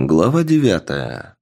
Глава девятая.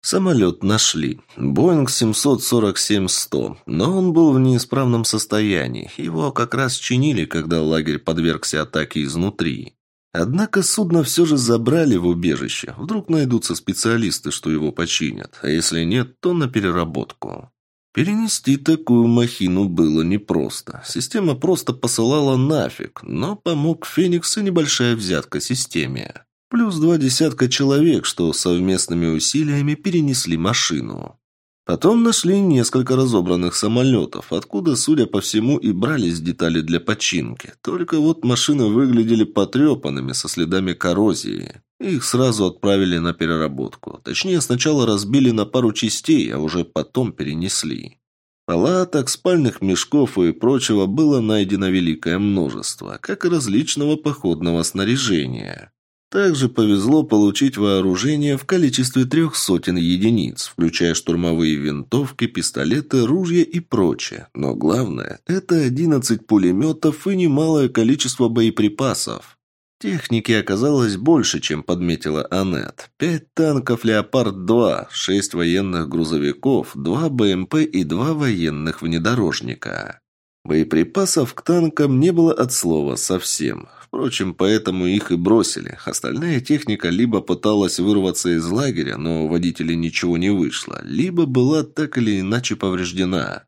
Самолет нашли. Боинг 747-100, но он был в неисправном состоянии. Его как раз чинили, когда лагерь подвергся атаке изнутри. Однако судно все же забрали в убежище. Вдруг найдутся специалисты, что его починят. А если нет, то на переработку. Перенести такую махину было непросто. Система просто посылала нафиг, но помог Феникс и небольшая взятка системе. Плюс два десятка человек, что совместными усилиями перенесли машину. Потом нашли несколько разобранных самолетов, откуда, судя по всему, и брались детали для починки. Только вот машины выглядели потрепанными, со следами коррозии. Их сразу отправили на переработку. Точнее, сначала разбили на пару частей, а уже потом перенесли. Палаток, спальных мешков и прочего было найдено великое множество, как и различного походного снаряжения. Также повезло получить вооружение в количестве трех сотен единиц, включая штурмовые винтовки, пистолеты, ружья и прочее. Но главное – это 11 пулеметов и немалое количество боеприпасов. Техники оказалось больше, чем подметила Аннет. Пять танков «Леопард-2», шесть военных грузовиков, два БМП и два военных внедорожника. Боеприпасов к танкам не было от слова совсем. Впрочем, поэтому их и бросили. Остальная техника либо пыталась вырваться из лагеря, но у водителей ничего не вышло, либо была так или иначе повреждена.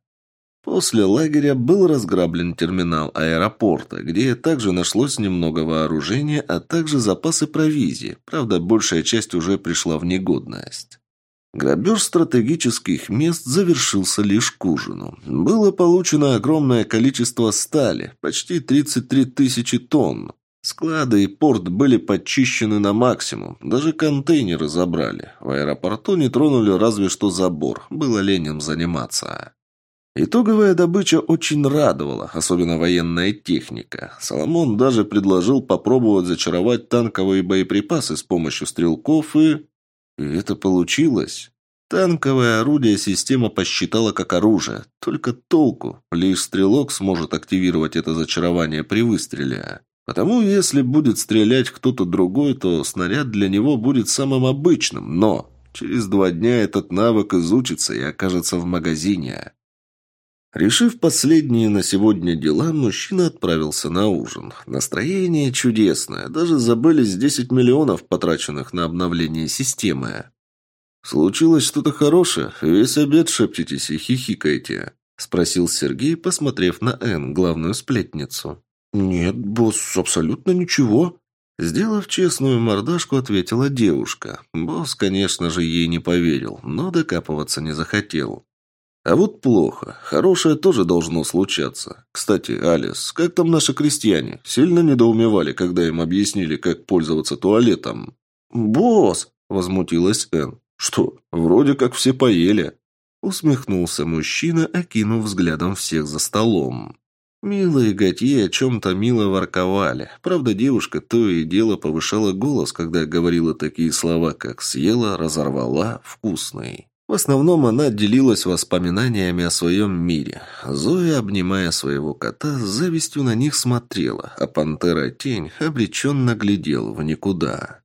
После лагеря был разграблен терминал аэропорта, где также нашлось немного вооружения, а также запасы провизии. Правда, большая часть уже пришла в негодность. Грабеж стратегических мест завершился лишь к ужину. Было получено огромное количество стали, почти 33 тысячи тонн. Склады и порт были подчищены на максимум, даже контейнеры забрали. В аэропорту не тронули разве что забор, было ленем заниматься. Итоговая добыча очень радовала, особенно военная техника. Соломон даже предложил попробовать зачаровать танковые боеприпасы с помощью стрелков и... И это получилось. Танковое орудие система посчитала как оружие. Только толку. Лишь стрелок сможет активировать это зачарование при выстреле. Потому если будет стрелять кто-то другой, то снаряд для него будет самым обычным. Но через два дня этот навык изучится и окажется в магазине. Решив последние на сегодня дела, мужчина отправился на ужин. Настроение чудесное, даже забылись 10 миллионов, потраченных на обновление системы. «Случилось что-то хорошее? Весь обед шепчетесь и хихикаете?» – спросил Сергей, посмотрев на Н, главную сплетницу. «Нет, босс, абсолютно ничего», Сделав честную мордашку, ответила девушка. Босс, конечно же, ей не поверил, но докапываться не захотел. А вот плохо. Хорошее тоже должно случаться. Кстати, Алис, как там наши крестьяне? Сильно недоумевали, когда им объяснили, как пользоваться туалетом? «Босс!» – возмутилась Энн. «Что, вроде как все поели?» Усмехнулся мужчина, окинув взглядом всех за столом. Мила и Готье о чем-то мило ворковали. Правда, девушка то и дело повышала голос, когда говорила такие слова, как «съела», «разорвала», «вкусный». В основном она делилась воспоминаниями о своем мире. Зоя, обнимая своего кота, с завистью на них смотрела, а пантера-тень обреченно глядел в никуда.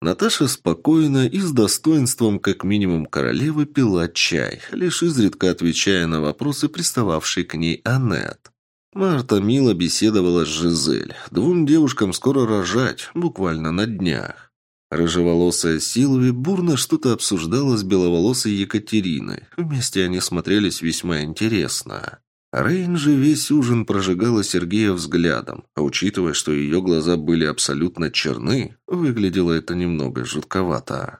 Наташа спокойно и с достоинством, как минимум королевы, пила чай, лишь изредка отвечая на вопросы, пристававшей к ней Аннет. Марта мило беседовала с Жизель. Двум девушкам скоро рожать, буквально на днях. Рыжеволосая Силви бурно что-то обсуждала с беловолосой Екатериной. Вместе они смотрелись весьма интересно. Рейн же весь ужин прожигала Сергея взглядом, а учитывая, что ее глаза были абсолютно черны, выглядело это немного жутковато.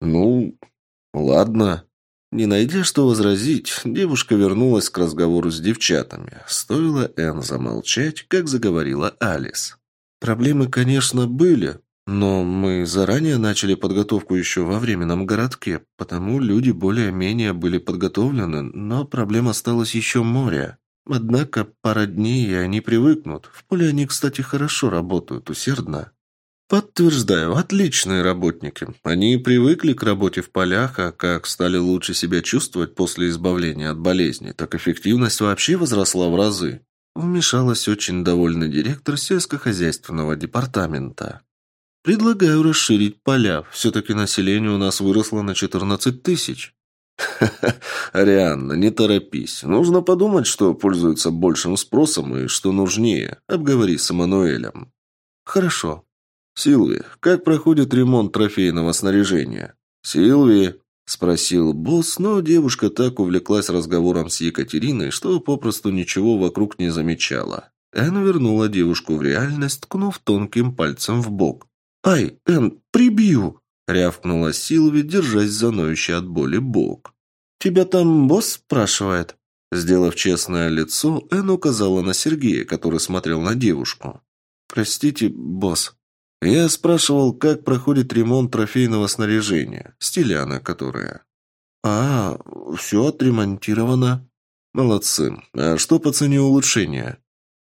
«Ну, ладно». Не найдя что возразить, девушка вернулась к разговору с девчатами. Стоило Энн замолчать, как заговорила Алис. «Проблемы, конечно, были, но мы заранее начали подготовку еще во временном городке, потому люди более-менее были подготовлены, но проблем осталось еще море. Однако пара дней, и они привыкнут. В поле они, кстати, хорошо работают, усердно. Подтверждаю, отличные работники. Они привыкли к работе в полях, а как стали лучше себя чувствовать после избавления от болезни, так эффективность вообще возросла в разы. Вмешалась очень довольный директор сельскохозяйственного департамента. Предлагаю расширить поля. Все-таки население у нас выросло на 14 тысяч. Ха-ха, Арианна, не торопись. Нужно подумать, что пользуется большим спросом и что нужнее. Обговори с Эммануэлем. Хорошо. Силви, как проходит ремонт трофейного снаряжения? Силви, спросил босс, но девушка так увлеклась разговором с Екатериной, что попросту ничего вокруг не замечала. Эн вернула девушку в реальность, ткнув тонким пальцем в бок. «Ай, Эн, прибью!» — рявкнула Силви, держась за ноющий от боли бок. «Тебя там босс спрашивает?» Сделав честное лицо, Эн указала на Сергея, который смотрел на девушку. «Простите, босс. Я спрашивал, как проходит ремонт трофейного снаряжения, стиляна которая». «А, все отремонтировано». «Молодцы. А что по цене улучшения?»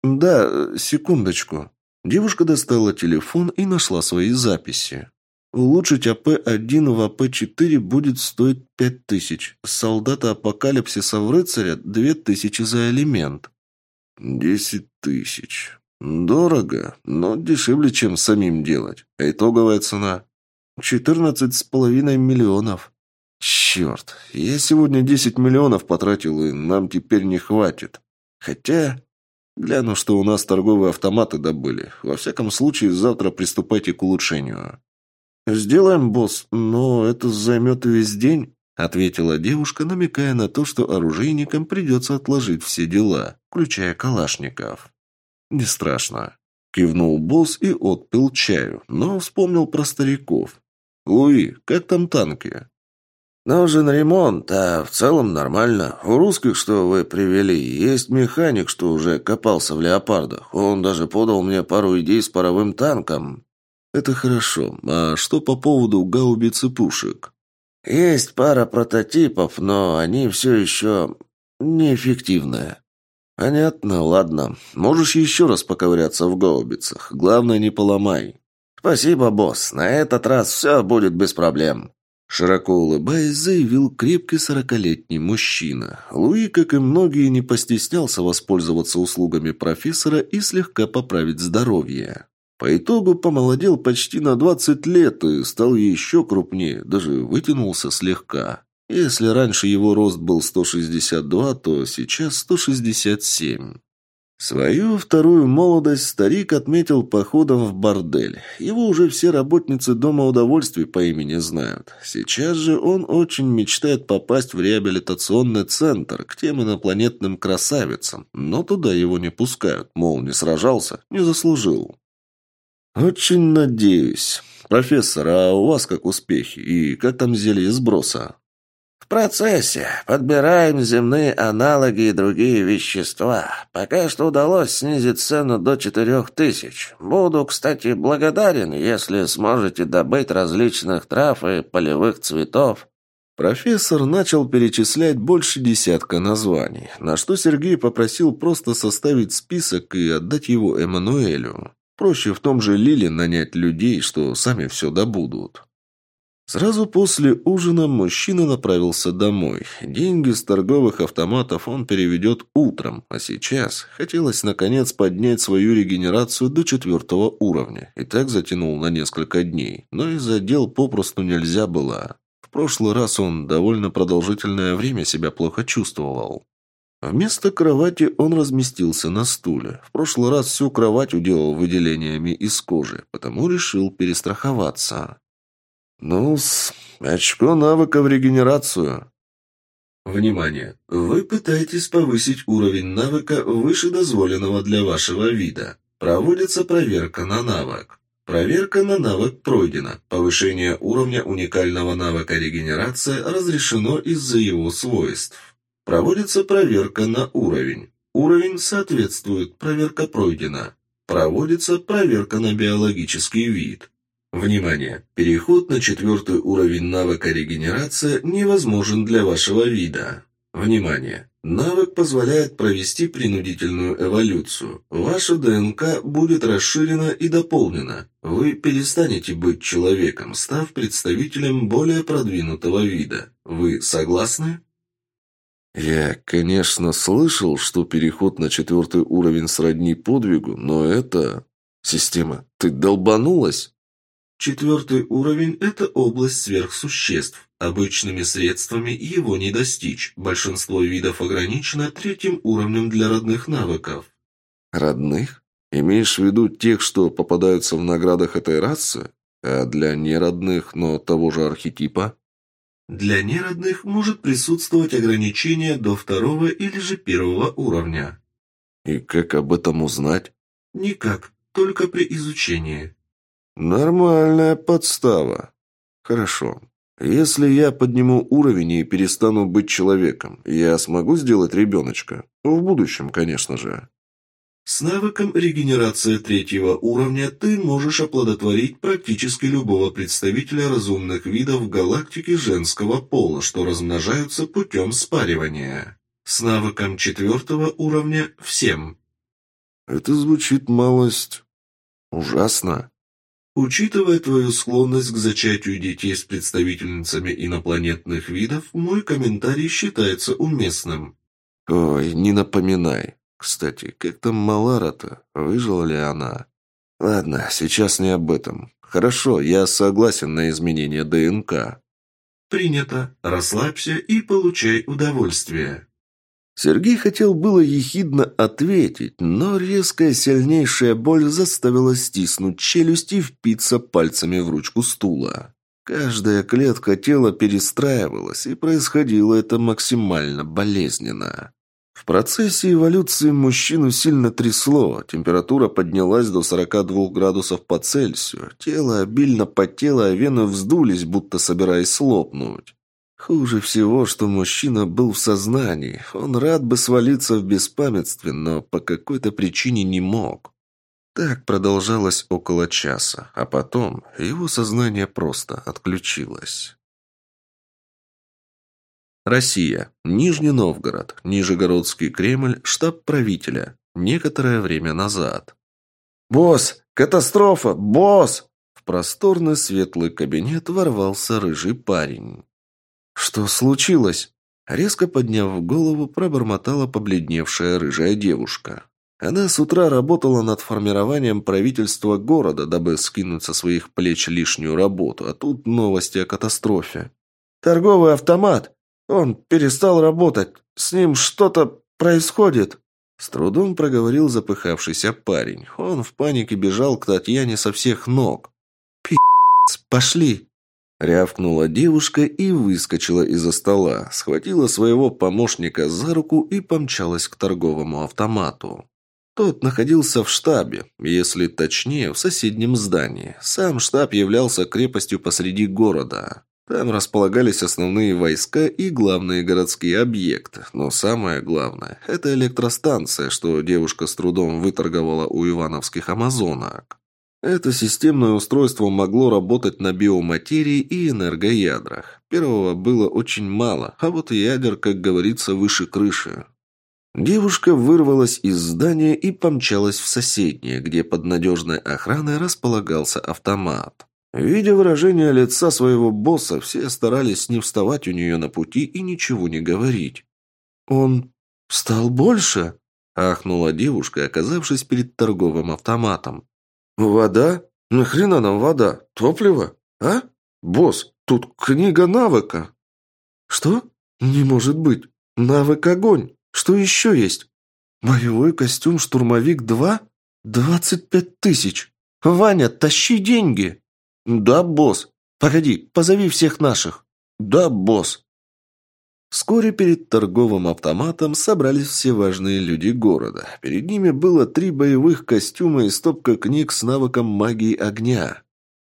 «Да, секундочку». Девушка достала телефон и нашла свои записи. Улучшить АП-1 в АП-4 будет стоить 5000. Солдата апокалипсиса в рыцаря – 2000 за элемент. Десять тысяч. Дорого, но дешевле, чем самим делать. А итоговая цена – четырнадцать с половиной миллионов. Черт, я сегодня десять миллионов потратил, и нам теперь не хватит. Хотя, гляну, что у нас торговые автоматы добыли. Во всяком случае, завтра приступайте к улучшению. «Сделаем, босс, но это займет весь день», — ответила девушка, намекая на то, что оружейникам придется отложить все дела, включая калашников. «Не страшно», — кивнул босс и отпил чаю, но вспомнил про стариков. «Луи, как там танки?» «Нужен ремонт, а в целом нормально. У русских, что вы привели, есть механик, что уже копался в леопардах. Он даже подал мне пару идей с паровым танком». «Это хорошо. А что по поводу гаубицы пушек?» «Есть пара прототипов, но они все еще неэффективные». «Понятно, ладно. Можешь еще раз поковыряться в гаубицах. Главное, не поломай». «Спасибо, босс. На этот раз все будет без проблем». Широко улыбаясь, заявил крепкий сорокалетний мужчина. Луи, как и многие, не постеснялся воспользоваться услугами профессора и слегка поправить здоровье. По итогу помолодел почти на 20 лет и стал еще крупнее, даже вытянулся слегка. Если раньше его рост был 162, то сейчас 167. Свою вторую молодость старик отметил походом в бордель. Его уже все работницы Дома удовольствий по имени знают. Сейчас же он очень мечтает попасть в реабилитационный центр к тем инопланетным красавицам, но туда его не пускают, мол, не сражался, не заслужил. «Очень надеюсь. Профессор, а у вас как успехи? И как там зелье сброса?» «В процессе. Подбираем земные аналоги и другие вещества. Пока что удалось снизить цену до четырех тысяч. Буду, кстати, благодарен, если сможете добыть различных трав и полевых цветов». Профессор начал перечислять больше десятка названий, на что Сергей попросил просто составить список и отдать его Эммануэлю. Проще в том же Лиле нанять людей, что сами все добудут. Сразу после ужина мужчина направился домой. Деньги с торговых автоматов он переведет утром, а сейчас хотелось наконец поднять свою регенерацию до четвертого уровня. И так затянул на несколько дней, но из-за дел попросту нельзя было. В прошлый раз он довольно продолжительное время себя плохо чувствовал. Вместо кровати он разместился на стуле. В прошлый раз всю кровать уделал выделениями из кожи, потому решил перестраховаться. Ну -с, очко навыка в регенерацию. Внимание! Вы пытаетесь повысить уровень навыка выше дозволенного для вашего вида. Проводится проверка на навык. Проверка на навык пройдена. Повышение уровня уникального навыка регенерация разрешено из-за его свойств. Проводится проверка на уровень. Уровень соответствует, проверка пройдена. Проводится проверка на биологический вид. Внимание! Переход на четвертый уровень навыка регенерация невозможен для вашего вида. Внимание! Навык позволяет провести принудительную эволюцию. Ваша ДНК будет расширена и дополнена. Вы перестанете быть человеком, став представителем более продвинутого вида. Вы согласны? Я, конечно, слышал, что переход на четвертый уровень сродни подвигу, но это... Система, ты долбанулась? Четвертый уровень – это область сверхсуществ. Обычными средствами его не достичь. Большинство видов ограничено третьим уровнем для родных навыков. Родных? Имеешь в виду тех, что попадаются в наградах этой расы? А для неродных, но того же архетипа? Для неродных может присутствовать ограничение до второго или же первого уровня. И как об этом узнать? Никак, только при изучении. Нормальная подстава. Хорошо. Если я подниму уровень и перестану быть человеком, я смогу сделать ребеночка? В будущем, конечно же. С навыком регенерация третьего уровня ты можешь оплодотворить практически любого представителя разумных видов в галактике женского пола, что размножаются путем спаривания. С навыком четвертого уровня – всем. Это звучит малость... ужасно. Учитывая твою склонность к зачатию детей с представительницами инопланетных видов, мой комментарий считается уместным. Ой, не напоминай. Кстати, как там Малара-то? Выжила ли она? Ладно, сейчас не об этом. Хорошо, я согласен на изменение ДНК. Принято. Расслабься и получай удовольствие. Сергей хотел было ехидно ответить, но резкая сильнейшая боль заставила стиснуть челюсть и впиться пальцами в ручку стула. Каждая клетка тела перестраивалась, и происходило это максимально болезненно. В процессе эволюции мужчину сильно трясло, температура поднялась до 42 градусов по Цельсию, тело обильно потело, а вены вздулись, будто собираясь лопнуть. Хуже всего, что мужчина был в сознании. Он рад бы свалиться в беспамятстве, но по какой-то причине не мог. Так продолжалось около часа, а потом его сознание просто отключилось. Россия. Нижний Новгород. Нижегородский Кремль. Штаб правителя. Некоторое время назад. «Босс! Катастрофа! Босс!» В просторный светлый кабинет ворвался рыжий парень. «Что случилось?» Резко подняв голову, пробормотала побледневшая рыжая девушка. Она с утра работала над формированием правительства города, дабы скинуть со своих плеч лишнюю работу, а тут новости о катастрофе. «Торговый автомат! Он перестал работать! С ним что-то происходит!» С трудом проговорил запыхавшийся парень. Он в панике бежал к Татьяне со всех ног. «Пи***ц, пошли!» Рявкнула девушка и выскочила из-за стола, схватила своего помощника за руку и помчалась к торговому автомату. Тот находился в штабе, если точнее, в соседнем здании. Сам штаб являлся крепостью посреди города. Там располагались основные войска и главные городские объекты. Но самое главное – это электростанция, что девушка с трудом выторговала у ивановских амазонок. Это системное устройство могло работать на биоматерии и энергоядрах. Первого было очень мало, а вот ядер, как говорится, выше крыши. Девушка вырвалась из здания и помчалась в соседнее, где под надежной охраной располагался автомат. Видя выражение лица своего босса, все старались не вставать у нее на пути и ничего не говорить. «Он стал больше?» – ахнула девушка, оказавшись перед торговым автоматом. «Вода? Нахрена нам вода? Топливо? А? Босс, тут книга навыка». «Что? Не может быть. Навык огонь. Что еще есть? Боевой костюм «Штурмовик-2»? Двадцать пять тысяч. Ваня, тащи деньги!» «Да, босс. Погоди, позови всех наших». «Да, босс». Вскоре перед торговым автоматом собрались все важные люди города. Перед ними было три боевых костюма и стопка книг с навыком магии огня.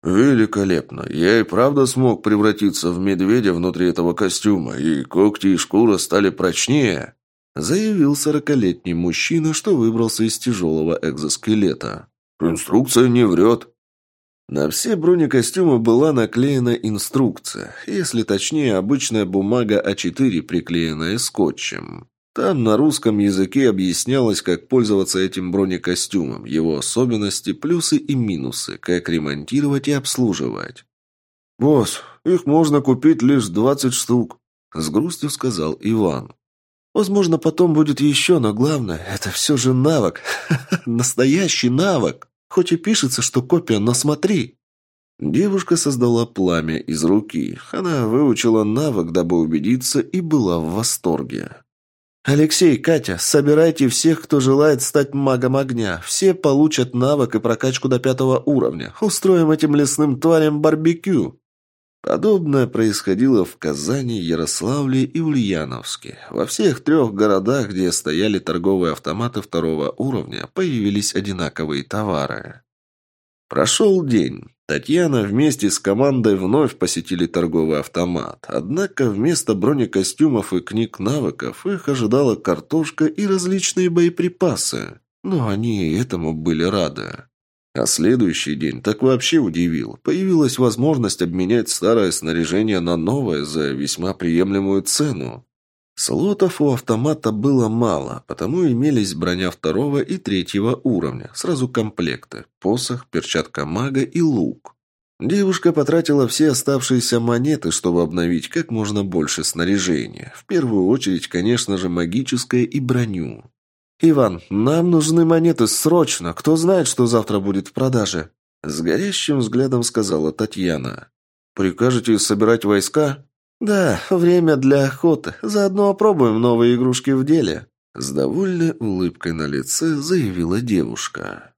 «Великолепно! Я и правда смог превратиться в медведя внутри этого костюма, и когти и шкура стали прочнее», заявил сорокалетний мужчина, что выбрался из тяжелого экзоскелета. «Инструкция не врет», на все бронекостюмы была наклеена инструкция, если точнее обычная бумага А4, приклеенная скотчем. Там на русском языке объяснялось, как пользоваться этим бронекостюмом, его особенности, плюсы и минусы, как ремонтировать и обслуживать. «Босс, их можно купить лишь двадцать штук», — с грустью сказал Иван. «Возможно, потом будет еще, но главное, это все же навык. Настоящий навык!» Хоть и пишется, что копия, но смотри!» Девушка создала пламя из руки. Она выучила навык, дабы убедиться, и была в восторге. «Алексей, Катя, собирайте всех, кто желает стать магом огня. Все получат навык и прокачку до пятого уровня. Устроим этим лесным тварям барбекю». Подобное происходило в Казани, Ярославле и Ульяновске. Во всех трех городах, где стояли торговые автоматы второго уровня, появились одинаковые товары. Прошел день. Татьяна вместе с командой вновь посетили торговый автомат. Однако вместо бронекостюмов и книг навыков их ожидала картошка и различные боеприпасы. Но они этому были рады. А следующий день так вообще удивил. Появилась возможность обменять старое снаряжение на новое за весьма приемлемую цену. Слотов у автомата было мало, потому имелись броня второго и третьего уровня, сразу комплекты, посох, перчатка мага и лук. Девушка потратила все оставшиеся монеты, чтобы обновить как можно больше снаряжения. В первую очередь, конечно же, магическое и броню. «Иван, нам нужны монеты срочно. Кто знает, что завтра будет в продаже?» С горящим взглядом сказала Татьяна. «Прикажете собирать войска?» «Да, время для охоты. Заодно опробуем новые игрушки в деле», — с довольной улыбкой на лице заявила девушка.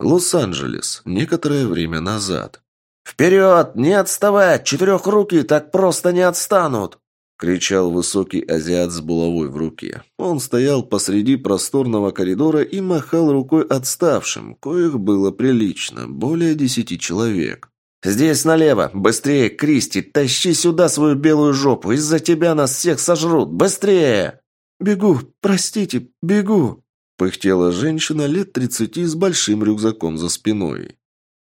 Лос-Анджелес. Некоторое время назад. «Вперед! Не отставать! Четырехруки так просто не отстанут!» — кричал высокий азиат с булавой в руке. Он стоял посреди просторного коридора и махал рукой отставшим, коих было прилично, более десяти человек. «Здесь налево! Быстрее, Кристи! Тащи сюда свою белую жопу! Из-за тебя нас всех сожрут! Быстрее!» «Бегу! Простите! Бегу!» Пыхтела женщина лет тридцати с большим рюкзаком за спиной.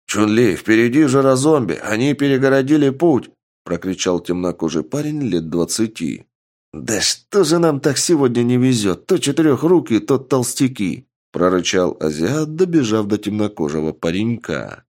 «Чунли, впереди жирозомби! Они перегородили путь!» Прокричал темнокожий парень лет двадцати. «Да что же нам так сегодня не везет? То четырехрукие, то толстяки!» Прорычал азиат, добежав до темнокожего паренька.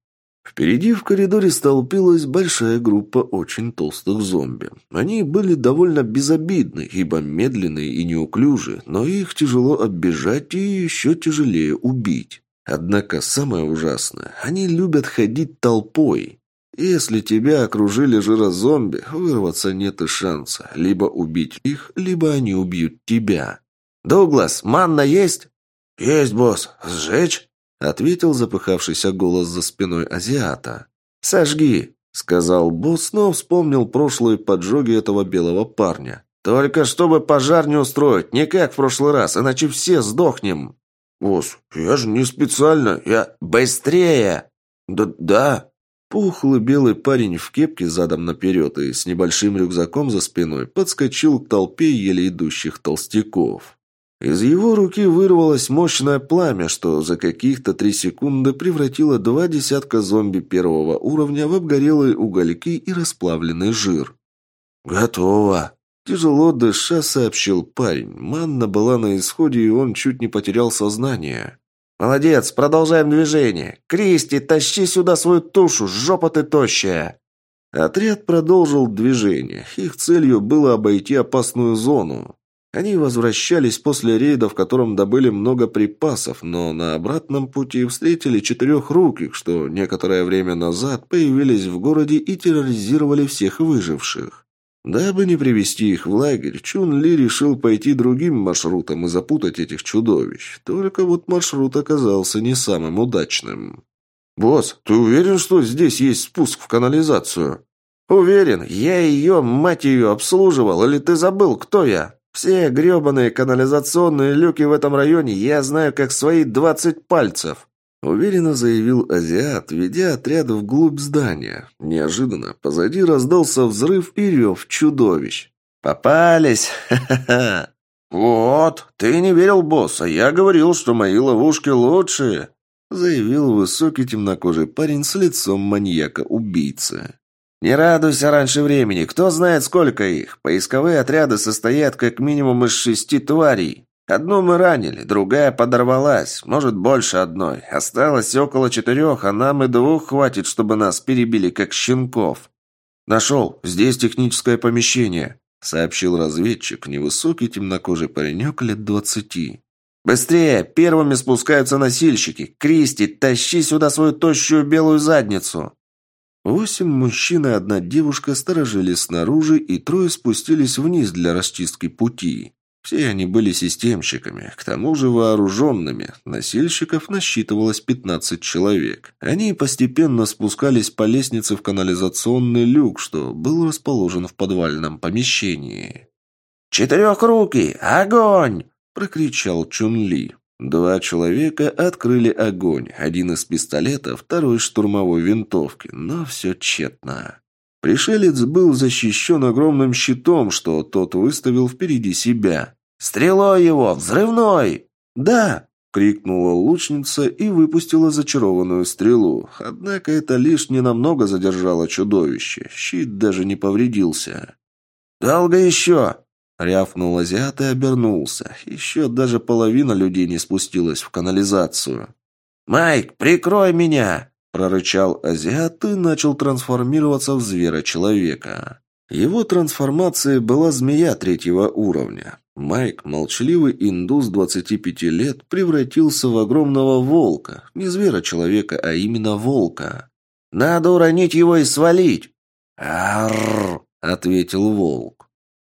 Впереди в коридоре столпилась большая группа очень толстых зомби. Они были довольно безобидны, ибо медленные и неуклюжи, но их тяжело оббежать и еще тяжелее убить. Однако самое ужасное, они любят ходить толпой. Если тебя окружили жирозомби, вырваться нет и шанса. Либо убить их, либо они убьют тебя. «Дуглас, манна есть?» «Есть, босс. Сжечь?» — ответил запыхавшийся голос за спиной азиата. «Сожги», — сказал босс, но вспомнил прошлые поджоги этого белого парня. «Только чтобы пожар не устроить, не как в прошлый раз, иначе все сдохнем». «Босс, я же не специально, я...» «Быстрее!» «Да, да». Пухлый белый парень в кепке задом наперед и с небольшим рюкзаком за спиной подскочил к толпе еле идущих толстяков. Из его руки вырвалось мощное пламя, что за каких-то три секунды превратило два десятка зомби первого уровня в обгорелые угольки и расплавленный жир. «Готово!» Тяжело дыша, сообщил парень. Манна была на исходе, и он чуть не потерял сознание. «Молодец, продолжаем движение. Кристи, тащи сюда свою тушу, жопа ты тощая!» Отряд продолжил движение. Их целью было обойти опасную зону. Они возвращались после рейда, в котором добыли много припасов, но на обратном пути встретили четырехруких, что некоторое время назад появились в городе и терроризировали всех выживших. Дабы не привести их в лагерь, Чун Ли решил пойти другим маршрутом и запутать этих чудовищ. Только вот маршрут оказался не самым удачным. «Босс, ты уверен, что здесь есть спуск в канализацию?» «Уверен. Я ее, мать ее, обслуживал. Или ты забыл, кто я?» Все гребаные канализационные люки в этом районе я знаю как свои двадцать пальцев», — уверенно заявил азиат, ведя отряд вглубь здания. Неожиданно позади раздался взрыв и рев чудовищ. «Попались! Ха-ха-ха!» «Вот, ты не верил, босс, а я говорил, что мои ловушки лучшие», — заявил высокий темнокожий парень с лицом маньяка-убийцы. «Не радуйся раньше времени. Кто знает, сколько их. Поисковые отряды состоят как минимум из шести тварей. Одну мы ранили, другая подорвалась. Может, больше одной. Осталось около четырех, а нам и двух хватит, чтобы нас перебили, как щенков». «Нашел. Здесь техническое помещение», — сообщил разведчик, невысокий темнокожий паренек лет двадцати. «Быстрее! Первыми спускаются носильщики! Кристи, тащи сюда свою тощую белую задницу!» Восемь мужчин и одна девушка сторожили снаружи, и трое спустились вниз для расчистки пути. Все они были системщиками, к тому же вооруженными. Носильщиков насчитывалось 15 человек. Они постепенно спускались по лестнице в канализационный люк, что был расположен в подвальном помещении. «Четырехрукий! Огонь!» – прокричал Чун-Ли. Два человека открыли огонь, один из пистолета, второй штурмовой винтовки, но все тщетно. Пришелец был защищен огромным щитом, что тот выставил впереди себя. «Стрелой его! Взрывной!» «Да!» — крикнула лучница и выпустила зачарованную стрелу. Однако это лишь ненамного задержало чудовище. Щит даже не повредился. «Долго еще?» Рявкнул азиат и обернулся. Еще даже половина людей не спустилась в канализацию. «Майк, прикрой меня!» Прорычал азиат и начал трансформироваться в звера-человека. Его трансформация была змея третьего уровня. Майк, молчаливый индус 25 лет, превратился в огромного волка. Не звера-человека, а именно волка. «Надо уронить его и свалить!» «Арррр!» — ответил волк.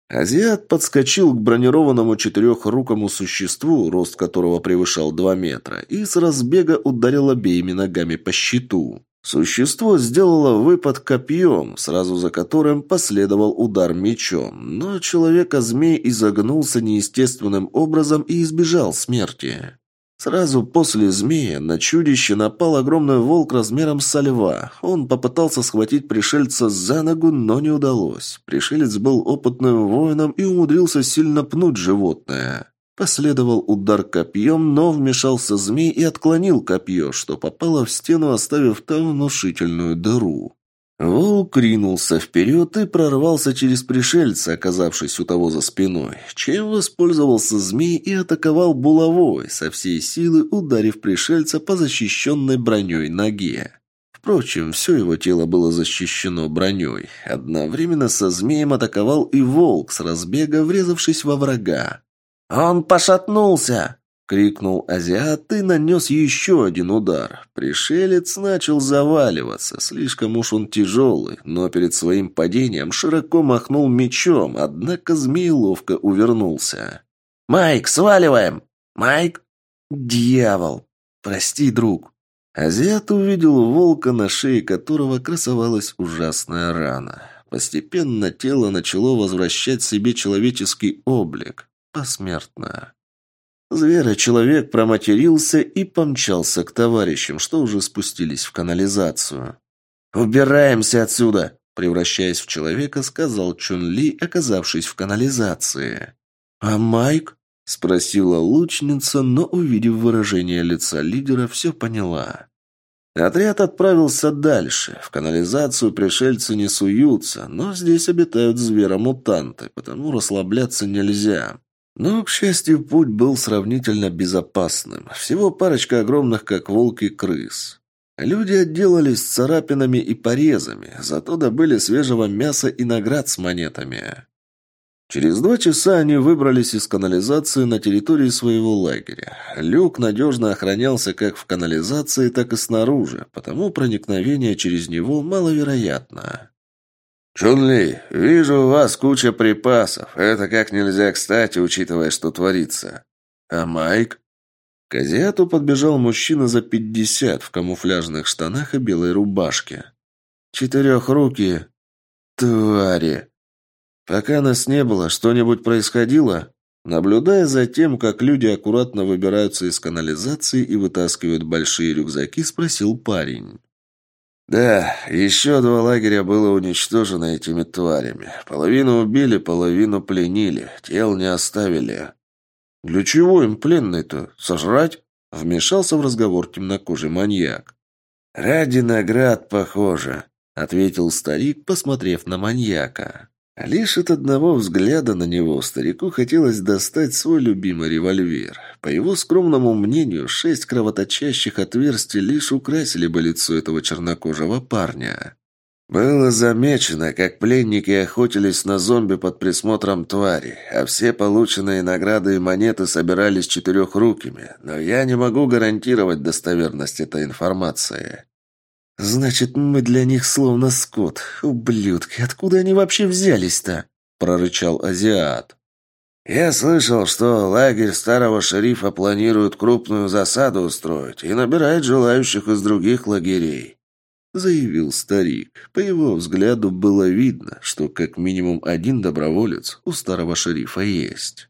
Азиат подскочил к бронированному четырехрукому существу, рост которого превышал два метра, и с разбега ударил обеими ногами по щиту. Существо сделало выпад копьем, сразу за которым последовал удар мечом, но человека-змей изогнулся неестественным образом и избежал смерти. Сразу после змея на чудище напал огромный волк размером со льва. Он попытался схватить пришельца за ногу, но не удалось. Пришелец был опытным воином и умудрился сильно пнуть животное. Последовал удар копьем, но вмешался змей и отклонил копье, что попало в стену, оставив там внушительную дыру. Волк ринулся вперед и прорвался через пришельца, оказавшись у того за спиной, чем воспользовался змей и атаковал булавой, со всей силы ударив пришельца по защищенной броней ноге. Впрочем, все его тело было защищено броней. Одновременно со змеем атаковал и волк с разбега, врезавшись во врага. «Он пошатнулся!» — крикнул азиат и нанес еще один удар. Пришелец начал заваливаться, слишком уж он тяжелый, но перед своим падением широко махнул мечом, однако змей ловко увернулся. «Майк, сваливаем! Майк!» «Дьявол! Прости, друг!» Азиат увидел волка, на шее которого красовалась ужасная рана. Постепенно тело начало возвращать себе человеческий облик. Посмертно. Зверя-человек проматерился и помчался к товарищам, что уже спустились в канализацию. «Убираемся отсюда!» Превращаясь в человека, сказал Чун-Ли, оказавшись в канализации. «А Майк?» – спросила лучница, но, увидев выражение лица лидера, все поняла. Отряд отправился дальше. В канализацию пришельцы не суются, но здесь обитают зверомутанты, потому расслабляться нельзя. Но, к счастью, путь был сравнительно безопасным. Всего парочка огромных, как волки, крыс. Люди отделались царапинами и порезами, зато добыли свежего мяса и наград с монетами. Через два часа они выбрались из канализации на территории своего лагеря. Люк надежно охранялся как в канализации, так и снаружи, потому проникновение через него маловероятно. «Чунли, вижу у вас куча припасов. Это как нельзя кстати, учитывая, что творится. А Майк?» К азиату подбежал мужчина за пятьдесят в камуфляжных штанах и белой рубашке. «Четырехрукие. Твари!» Пока нас не было, что-нибудь происходило? Наблюдая за тем, как люди аккуратно выбираются из канализации и вытаскивают большие рюкзаки, спросил парень. Да, еще два лагеря было уничтожено этими тварями. Половину убили, половину пленили. Тел не оставили. Для чего им пленный-то? Сожрать? Вмешался в разговор темнокожий маньяк. «Ради наград, похоже», — ответил старик, посмотрев на маньяка. Лишь от одного взгляда на него старику хотелось достать свой любимый револьвер. По его скромному мнению, шесть кровоточащих отверстий лишь украсили бы лицо этого чернокожего парня. Было замечено, как пленники охотились на зомби под присмотром твари, а все полученные награды и монеты собирались четырехрукими, но я не могу гарантировать достоверность этой информации. «Значит, мы для них словно скот. Ублюдки, откуда они вообще взялись-то?» – прорычал азиат. «Я слышал, что лагерь старого шерифа планирует крупную засаду устроить и набирает желающих из других лагерей заявил старик. По его взгляду было видно, что как минимум один доброволец у старого шерифа есть.